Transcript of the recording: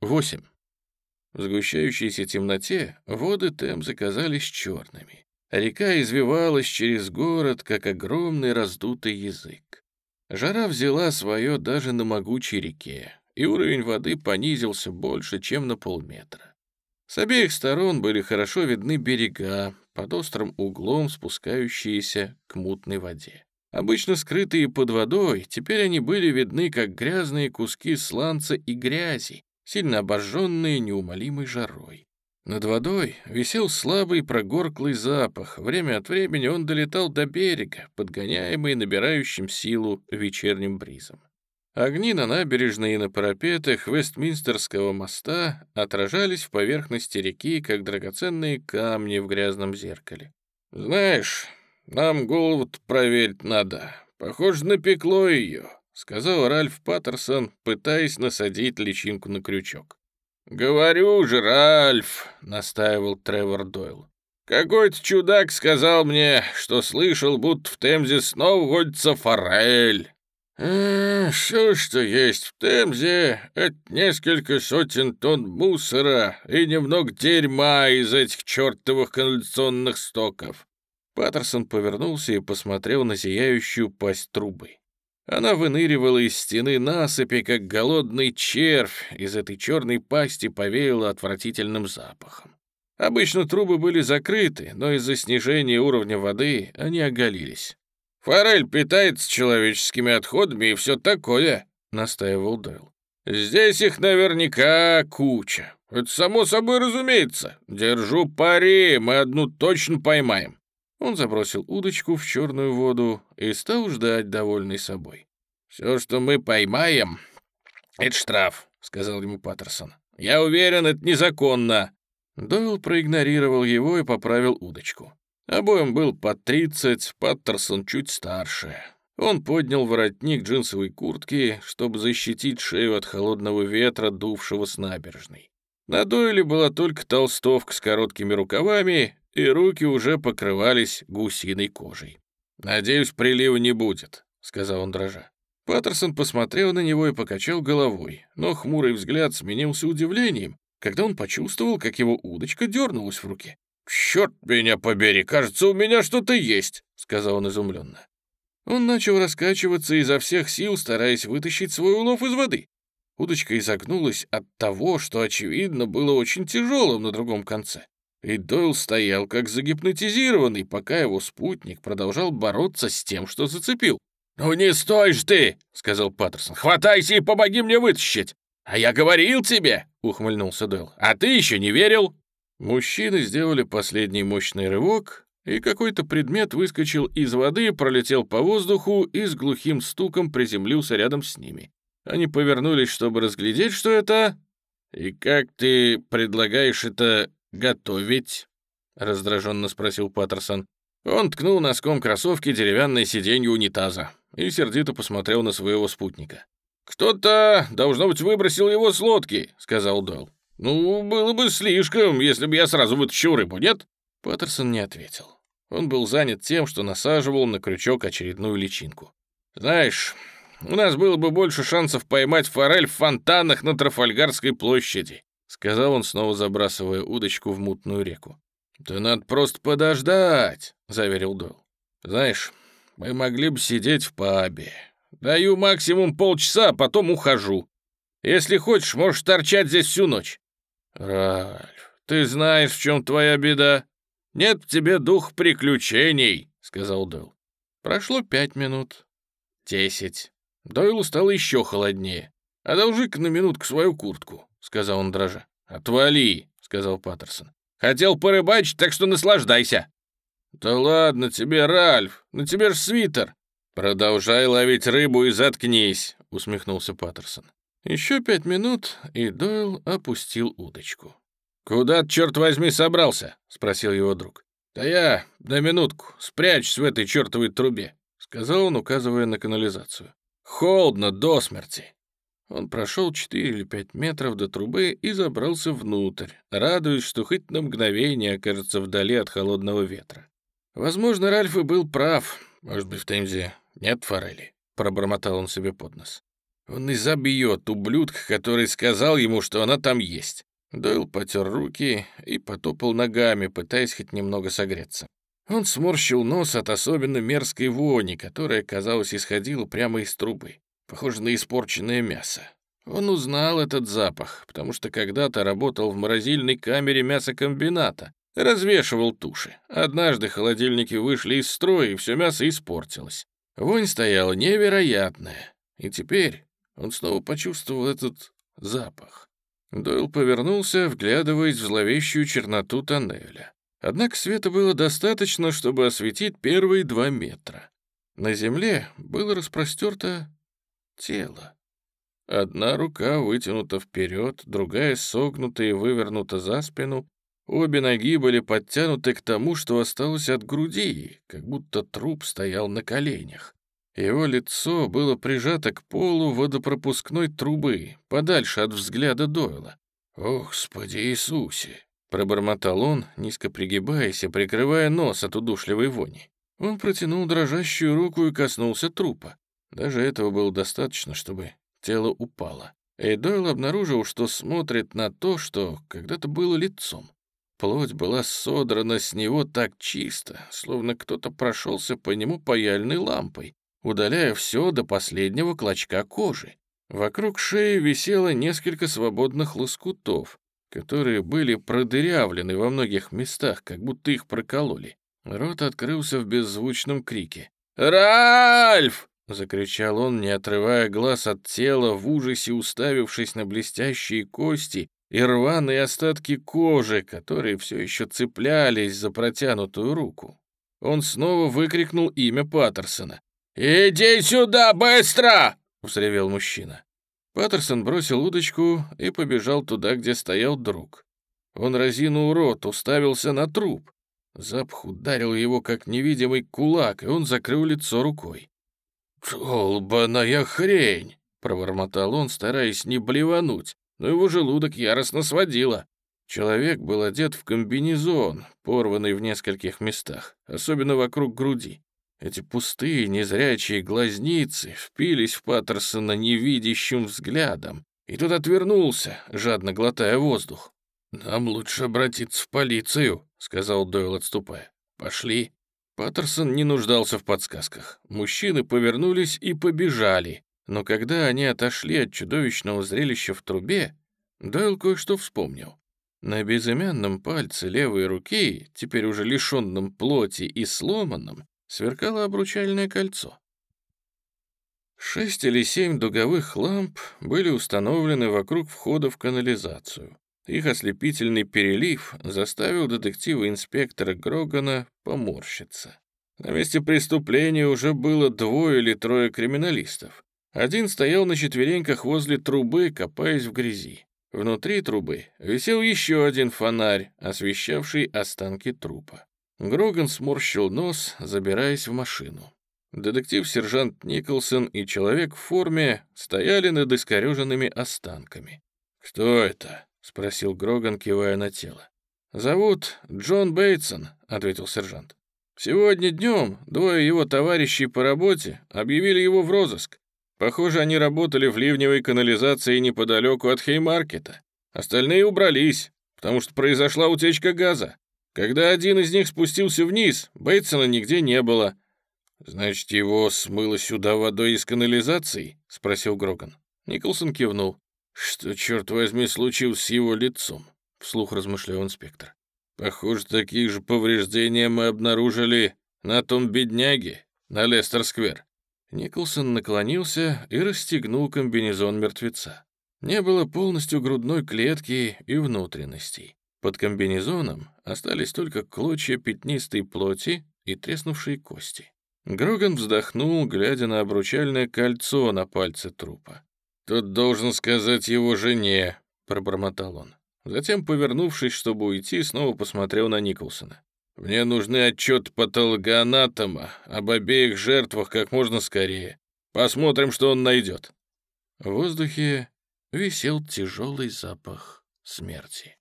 8. В сгущающейся темноте воды Темзы казались черными. Река извивалась через город, как огромный раздутый язык. Жара взяла свое даже на могучей реке, и уровень воды понизился больше, чем на полметра. С обеих сторон были хорошо видны берега, под острым углом спускающиеся к мутной воде. Обычно скрытые под водой, теперь они были видны, как грязные куски сланца и грязи, сильно обожженные неумолимой жарой. Над водой висел слабый прогорклый запах. Время от времени он долетал до берега, подгоняемый набирающим силу вечерним бризом. Огни на набережной и на парапетах Вестминстерского моста отражались в поверхности реки, как драгоценные камни в грязном зеркале. «Знаешь, нам голову проверить надо. Похоже, напекло ее», — сказал Ральф Паттерсон, пытаясь насадить личинку на крючок. «Говорю же, Ральф», — настаивал Тревор Дойл. «Какой-то чудак сказал мне, что слышал, будто в Темзе снова водится форель». «Э, «Все, что есть в Темзе, это несколько сотен тонн мусора и немного дерьма из этих чертовых канализационных стоков». Паттерсон повернулся и посмотрел на зияющую пасть трубы. Она выныривала из стены насыпи, как голодный червь. Из этой черной пасти повеяло отвратительным запахом. Обычно трубы были закрыты, но из-за снижения уровня воды они оголились. «Форель питается человеческими отходами и все такое», — настаивал Дойл. «Здесь их наверняка куча. Это само собой разумеется. Держу пари, мы одну точно поймаем». Он забросил удочку в черную воду и стал ждать, довольный собой. «Все, что мы поймаем, это штраф», — сказал ему Паттерсон. «Я уверен, это незаконно». Дойл проигнорировал его и поправил удочку. Обоим был по тридцать, Паттерсон чуть старше. Он поднял воротник джинсовой куртки, чтобы защитить шею от холодного ветра, дувшего с набережной. На Дойле была только толстовка с короткими рукавами и руки уже покрывались гусиной кожей. «Надеюсь, прилива не будет», — сказал он дрожа. Паттерсон посмотрел на него и покачал головой, но хмурый взгляд сменился удивлением, когда он почувствовал, как его удочка дернулась в руке. «Черт меня побери, кажется, у меня что-то есть», — сказал он изумленно. Он начал раскачиваться изо всех сил, стараясь вытащить свой улов из воды. Удочка изогнулась от того, что, очевидно, было очень тяжелым на другом конце. И Дойл стоял как загипнотизированный, пока его спутник продолжал бороться с тем, что зацепил. «Ну не стой ж ты!» — сказал Паттерсон. «Хватайся и помоги мне вытащить!» «А я говорил тебе!» — ухмыльнулся Дойл. «А ты еще не верил!» Мужчины сделали последний мощный рывок, и какой-то предмет выскочил из воды, пролетел по воздуху и с глухим стуком приземлился рядом с ними. Они повернулись, чтобы разглядеть, что это... «И как ты предлагаешь это «Готовить?» — раздраженно спросил Паттерсон. Он ткнул носком кроссовки деревянное сиденье унитаза и сердито посмотрел на своего спутника. «Кто-то, должно быть, выбросил его с лодки», — сказал Дойл. «Ну, было бы слишком, если бы я сразу вытащил рыбу, нет?» Паттерсон не ответил. Он был занят тем, что насаживал на крючок очередную личинку. «Знаешь, у нас было бы больше шансов поймать форель в фонтанах на Трафальгарской площади сказал он, снова забрасывая удочку в мутную реку. «Да надо просто подождать», — заверил Дойл. «Знаешь, мы могли бы сидеть в пабе. Даю максимум полчаса, а потом ухожу. Если хочешь, можешь торчать здесь всю ночь». «Ральф, ты знаешь, в чем твоя беда. Нет в тебе дух приключений», — сказал Дойл. Прошло пять минут. Десять. Дойлу стало еще холоднее. «Одолжи-ка на минутку свою куртку», — сказал он дрожа. «Отвали», — сказал Паттерсон. «Хотел порыбачить, так что наслаждайся». «Да ладно тебе, Ральф, на тебе ж свитер». «Продолжай ловить рыбу и заткнись», — усмехнулся Паттерсон. Еще пять минут, и Дойл опустил удочку. «Куда ты, черт возьми, собрался?» — спросил его друг. «Да я, на минутку, спрячусь в этой чертовой трубе», — сказал он, указывая на канализацию. «Холодно до смерти». Он прошел четыре или пять метров до трубы и забрался внутрь, радуясь, что хоть на мгновение окажется вдали от холодного ветра. Возможно, Ральф и был прав. Может быть, в Темзе нет форели, пробормотал он себе под нос. Он и забьет ублюдка, который сказал ему, что она там есть. Дойл потер руки и потопал ногами, пытаясь хоть немного согреться. Он сморщил нос от особенно мерзкой вони, которая, казалось, исходила прямо из трубы. Похоже на испорченное мясо. Он узнал этот запах, потому что когда-то работал в морозильной камере мясокомбината, развешивал туши. Однажды холодильники вышли из строя, и все мясо испортилось. Вонь стояла невероятная, и теперь он снова почувствовал этот запах. Дойл повернулся, вглядываясь в зловещую черноту тоннеля. Однако света было достаточно, чтобы осветить первые два метра. На земле было распростерто тело. Одна рука вытянута вперед, другая согнута и вывернута за спину. Обе ноги были подтянуты к тому, что осталось от груди, как будто труп стоял на коленях. Его лицо было прижато к полу водопропускной трубы, подальше от взгляда Дойла. «О, Господи Иисусе!» Пробормотал он, низко пригибаясь и прикрывая нос от удушливой вони. Он протянул дрожащую руку и коснулся трупа. Даже этого было достаточно, чтобы тело упало. И Дойл обнаружил, что смотрит на то, что когда-то было лицом. Плоть была содрана с него так чисто, словно кто-то прошелся по нему паяльной лампой, удаляя все до последнего клочка кожи. Вокруг шеи висело несколько свободных лоскутов, которые были продырявлены во многих местах, как будто их прокололи. Рот открылся в беззвучном крике. «Ральф!» — закричал он, не отрывая глаз от тела, в ужасе уставившись на блестящие кости и рваные остатки кожи, которые все еще цеплялись за протянутую руку. Он снова выкрикнул имя Паттерсона. «Иди сюда, быстро!» — взревел мужчина. Паттерсон бросил удочку и побежал туда, где стоял друг. Он разинул рот, уставился на труп. Запах ударил его, как невидимый кулак, и он закрыл лицо рукой. «Долбаная хрень!» — пробормотал он, стараясь не блевануть, но его желудок яростно сводило. Человек был одет в комбинезон, порванный в нескольких местах, особенно вокруг груди. Эти пустые, незрячие глазницы впились в Паттерсона невидящим взглядом, и тот отвернулся, жадно глотая воздух. «Нам лучше обратиться в полицию», — сказал Дойл, отступая. «Пошли». Паттерсон не нуждался в подсказках. Мужчины повернулись и побежали, но когда они отошли от чудовищного зрелища в трубе, Дойл кое-что вспомнил. На безымянном пальце левой руки, теперь уже лишенном плоти и сломанном, сверкало обручальное кольцо. Шесть или семь дуговых ламп были установлены вокруг входа в канализацию. Их ослепительный перелив заставил детектива-инспектора Грогана поморщиться. На месте преступления уже было двое или трое криминалистов. Один стоял на четвереньках возле трубы, копаясь в грязи. Внутри трубы висел еще один фонарь, освещавший останки трупа. Гроган сморщил нос, забираясь в машину. Детектив-сержант Николсон и человек в форме стояли над искореженными останками. «Кто это?» — спросил Гроган, кивая на тело. «Зовут Джон Бейтсон», — ответил сержант. «Сегодня днем двое его товарищей по работе объявили его в розыск. Похоже, они работали в ливневой канализации неподалеку от Хеймаркета. Остальные убрались, потому что произошла утечка газа. Когда один из них спустился вниз, Бейтсона нигде не было. «Значит, его смыло сюда водой из канализации?» — спросил Гроган. Николсон кивнул. «Что, черт возьми, случилось с его лицом?» — вслух размышлял инспектор. «Похоже, такие же повреждения мы обнаружили на том бедняге, на Лестер-сквер». Николсон наклонился и расстегнул комбинезон мертвеца. Не было полностью грудной клетки и внутренностей. Под комбинезоном остались только клочья пятнистой плоти и треснувшие кости. Гроган вздохнул, глядя на обручальное кольцо на пальце трупа. «Тут должен сказать его жене», — пробормотал он. Затем, повернувшись, чтобы уйти, снова посмотрел на Николсона. «Мне нужны отчет патологоанатома об обеих жертвах как можно скорее. Посмотрим, что он найдет». В воздухе висел тяжелый запах смерти.